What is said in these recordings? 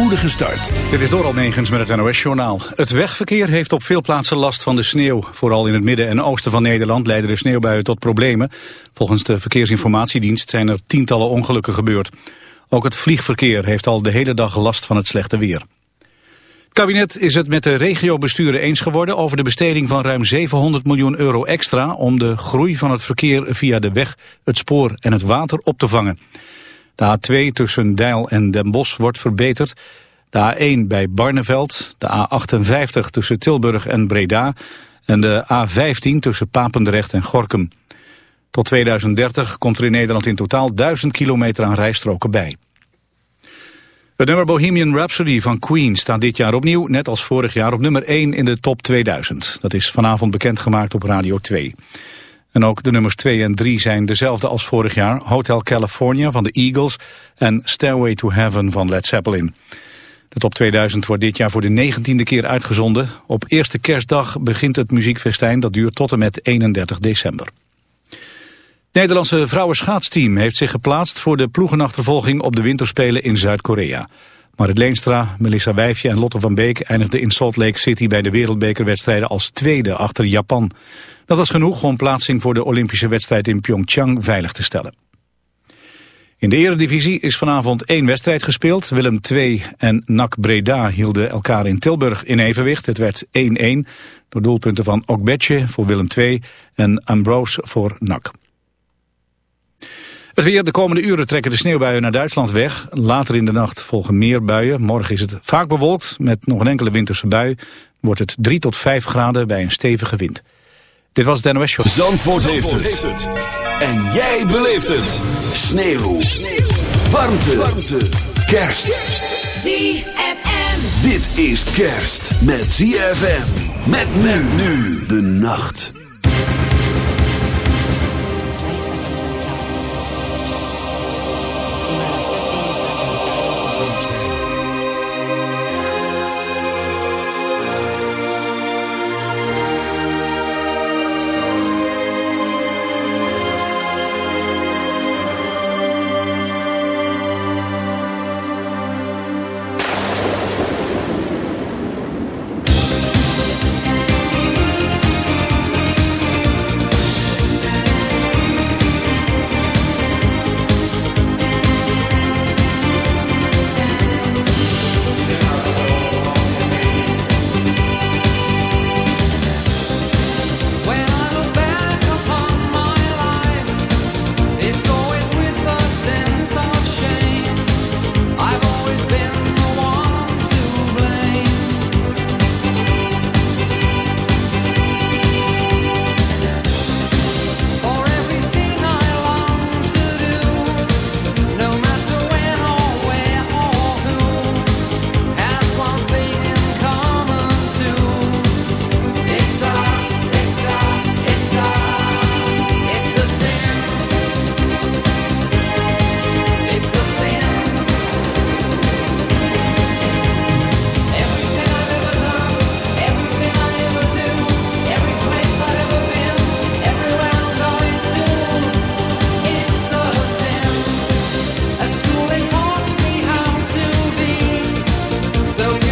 spoedige start. Dit is door Negens met het NOS-journaal. Het wegverkeer heeft op veel plaatsen last van de sneeuw. Vooral in het midden en oosten van Nederland leiden de sneeuwbuien tot problemen. Volgens de Verkeersinformatiedienst zijn er tientallen ongelukken gebeurd. Ook het vliegverkeer heeft al de hele dag last van het slechte weer. Het kabinet is het met de regiobesturen eens geworden over de besteding van ruim 700 miljoen euro extra om de groei van het verkeer via de weg, het spoor en het water op te vangen. De A2 tussen Deil en Den Bosch wordt verbeterd. De A1 bij Barneveld, de A58 tussen Tilburg en Breda en de A15 tussen Papendrecht en Gorkum. Tot 2030 komt er in Nederland in totaal 1000 kilometer aan rijstroken bij. Het nummer Bohemian Rhapsody van Queen staat dit jaar opnieuw, net als vorig jaar, op nummer 1 in de top 2000. Dat is vanavond bekendgemaakt op Radio 2. En ook de nummers 2 en 3 zijn dezelfde als vorig jaar. Hotel California van de Eagles en Stairway to Heaven van Led Zeppelin. De top 2000 wordt dit jaar voor de negentiende keer uitgezonden. Op eerste kerstdag begint het muziekfestijn. Dat duurt tot en met 31 december. Het Nederlandse vrouwenschaatsteam heeft zich geplaatst voor de ploegenachtervolging op de winterspelen in Zuid-Korea. Marit Leenstra, Melissa Wijfje en Lotte van Beek eindigden in Salt Lake City bij de wereldbekerwedstrijden als tweede achter Japan. Dat was genoeg om plaatsing voor de Olympische wedstrijd in Pyeongchang veilig te stellen. In de eredivisie is vanavond één wedstrijd gespeeld. Willem II en NAC Breda hielden elkaar in Tilburg in evenwicht. Het werd 1-1 door doelpunten van Okbetje voor Willem II en Ambrose voor NAC. Het weer, de komende uren trekken de sneeuwbuien naar Duitsland weg. Later in de nacht volgen meer buien. Morgen is het vaak bewolkt met nog een enkele winterse bui. Wordt het 3 tot 5 graden bij een stevige wind. Dit was het NOS Show. Zandvoort, heeft, het. En jij beleeft het. Sneeuw. Sneeuw. Warmte. Warmte. Kerst. ZFM. Dit is kerst met ZFM. Met men nu de nacht. so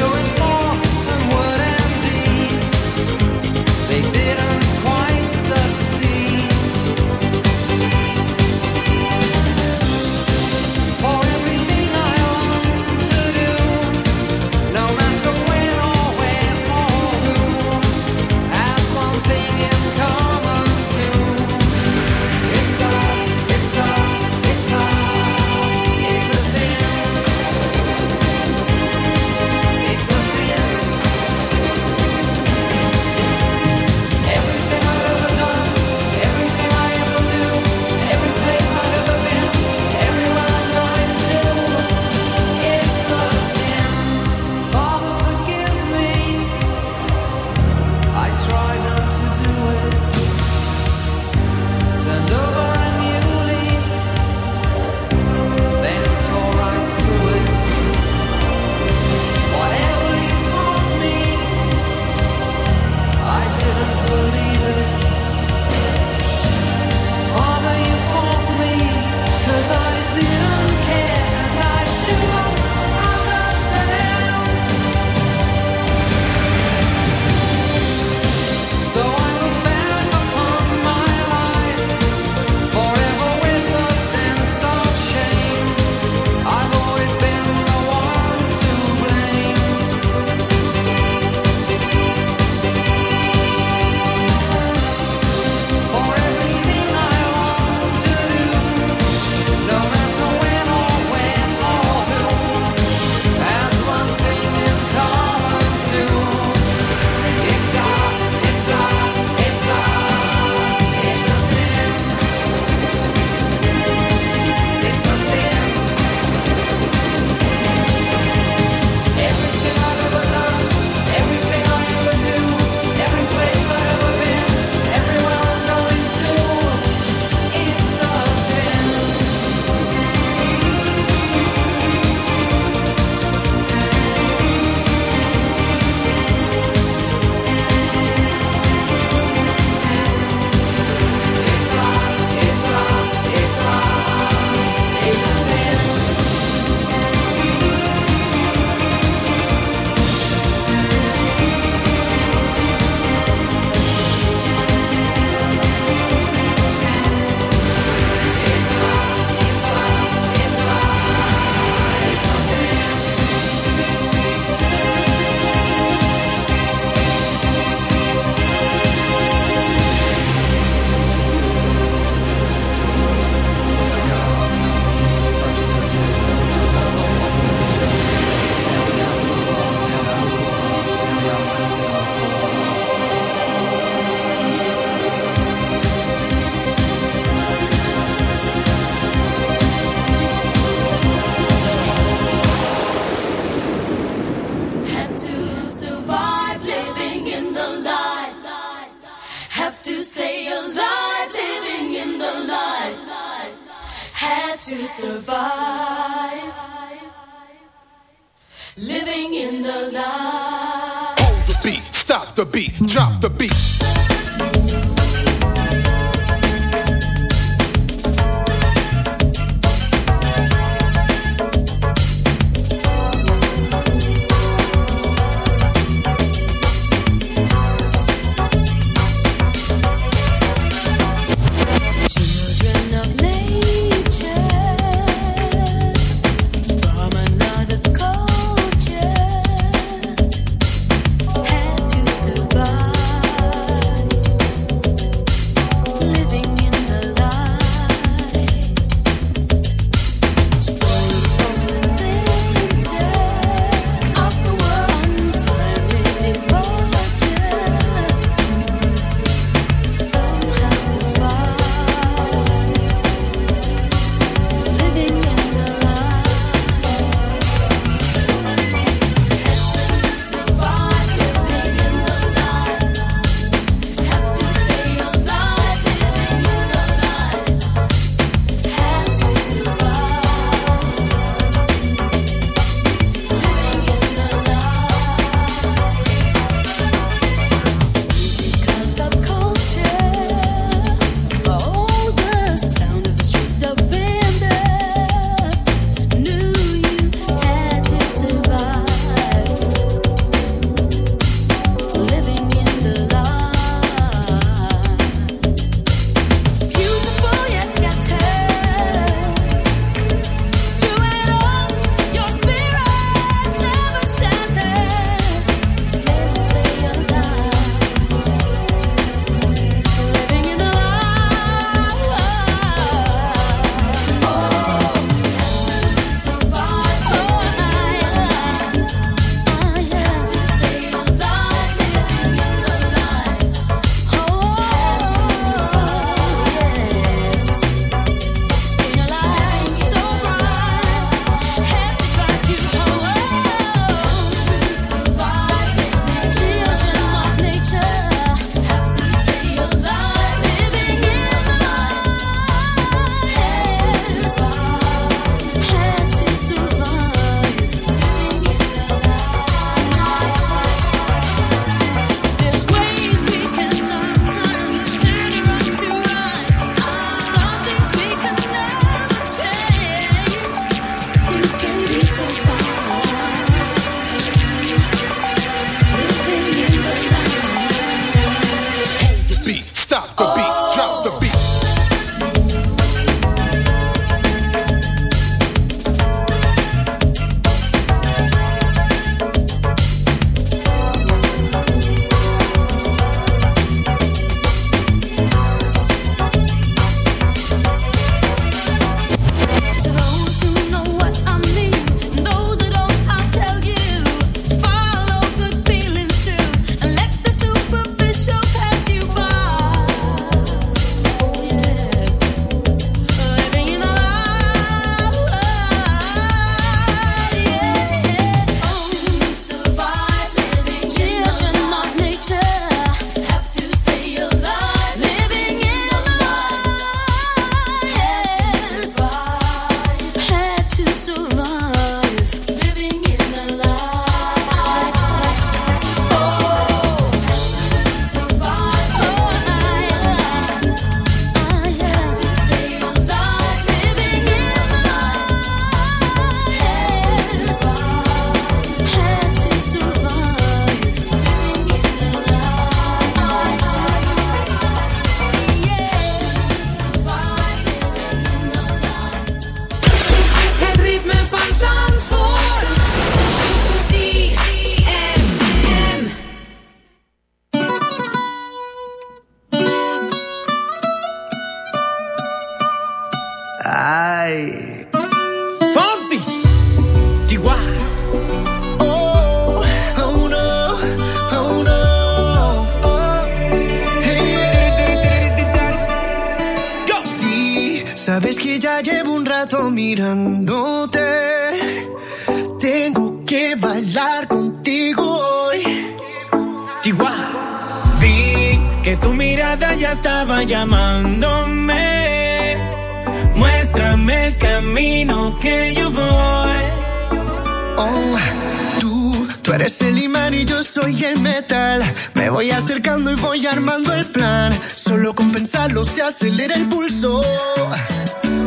acelera el pulso.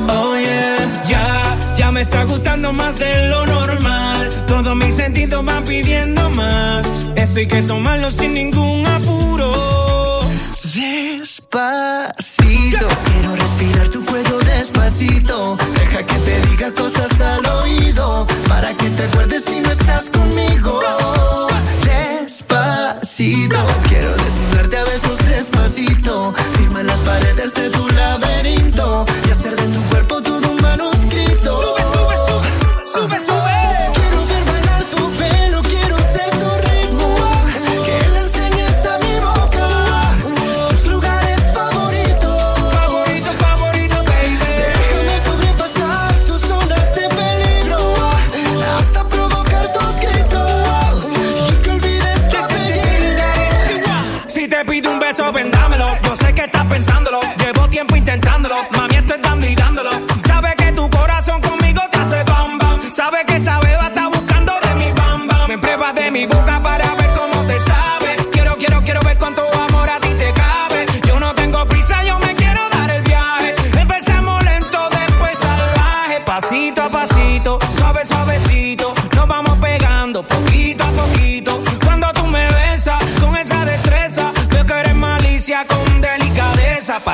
Oh yeah, ya, ya me está gustando más de lo normal. Todos mis sentidos van pidiendo más. Esto hay que tomarlo sin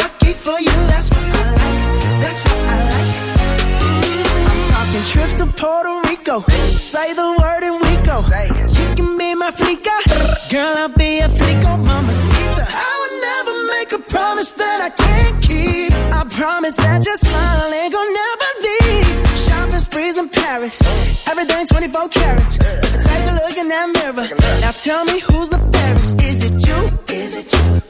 lucky for you that's what i like that's what i like talking trips to puerto rico Say the word and we go. You can be my freaka, Girl, I'll be a flico, mama sister. I would never make a promise that I can't keep. I promise that your smile ain't gonna never leave. Shopping sprees in Paris. Everything 24 carats. Take a look in that mirror. Now tell me who's the fairest. Is it you? Is it you?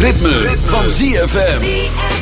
ritme, van ZFM.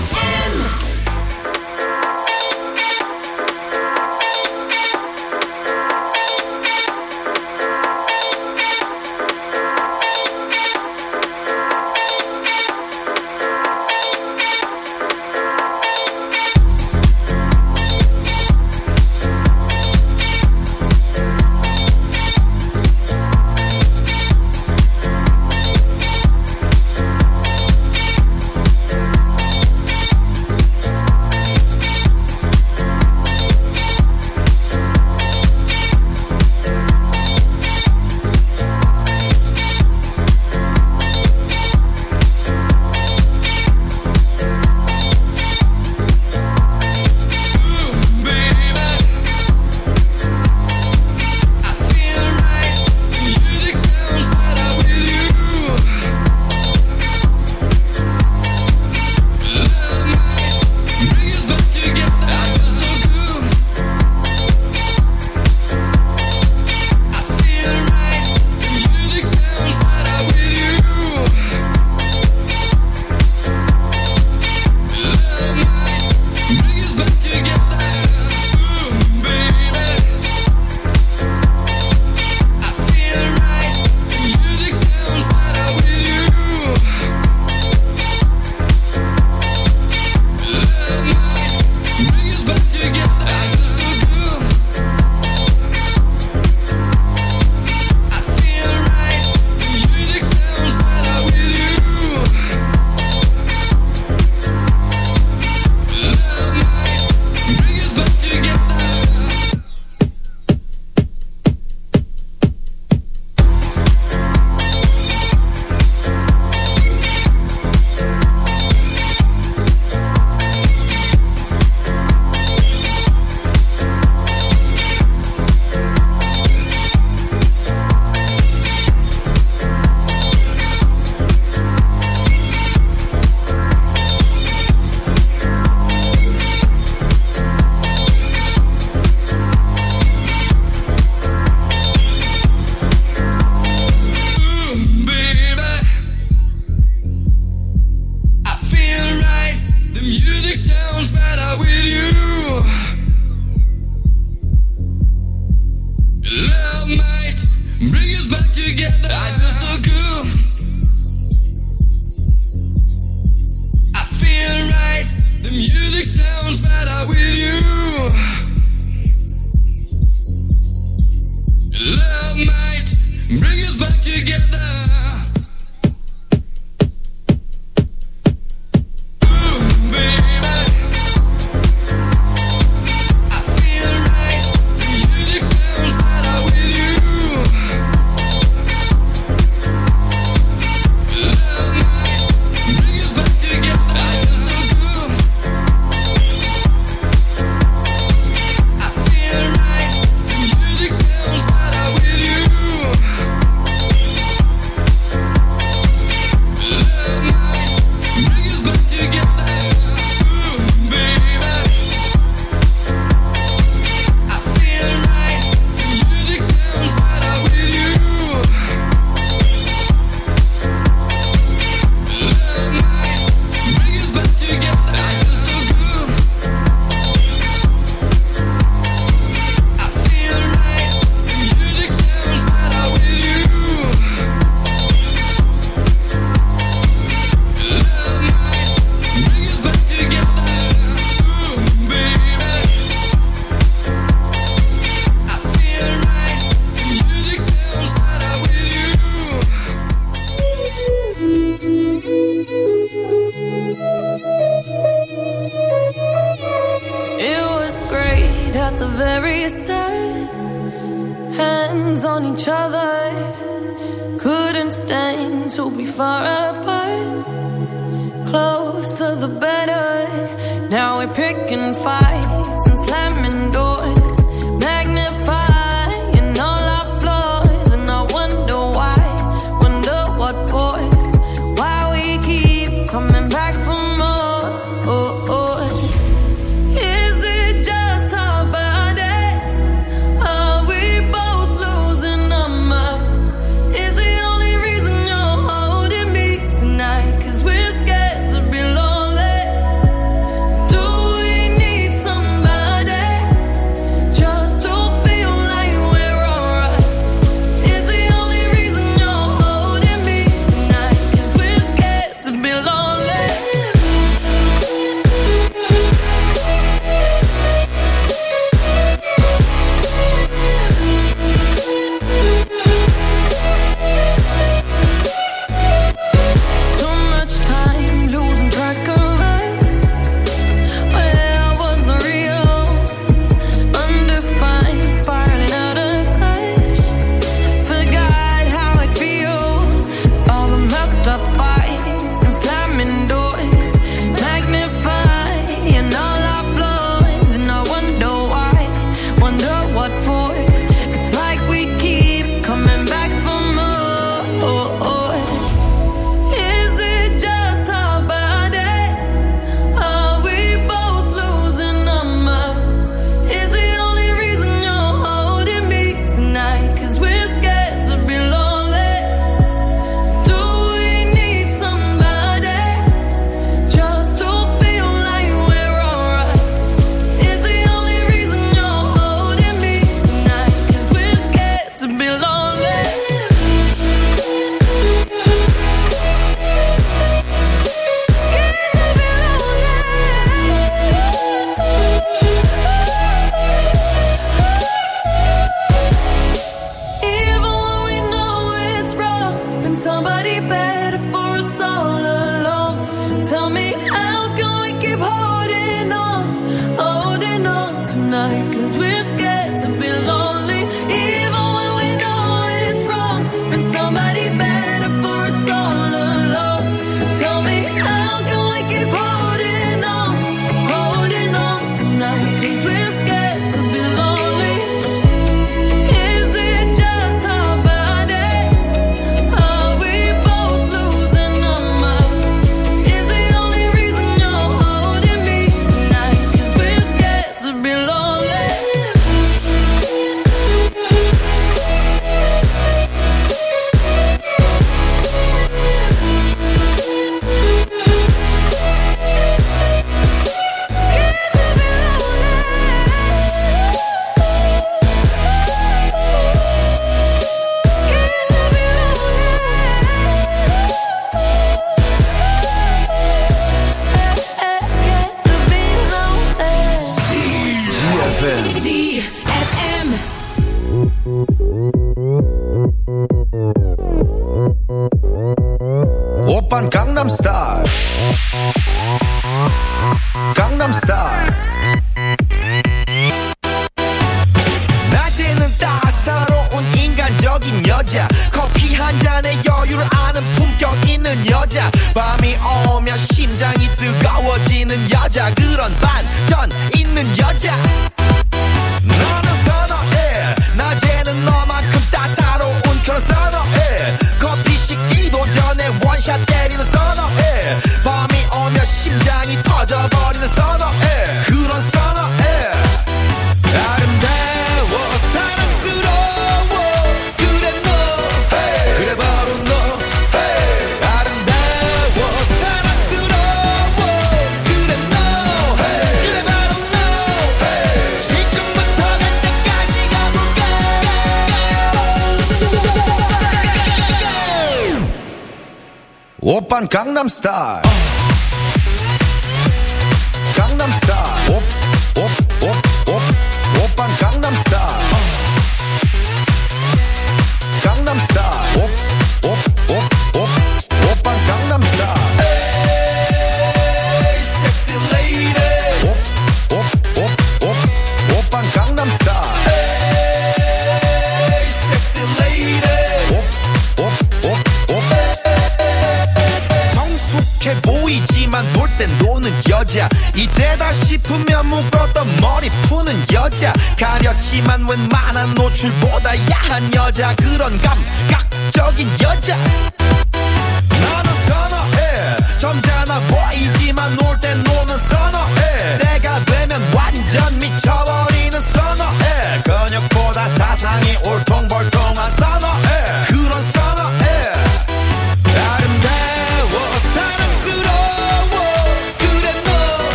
진짜 그런 감.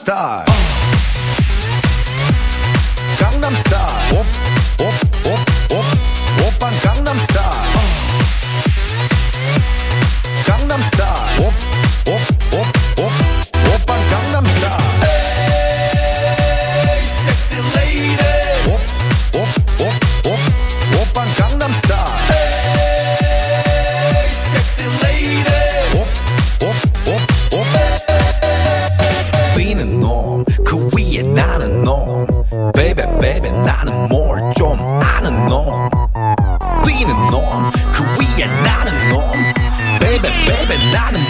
star.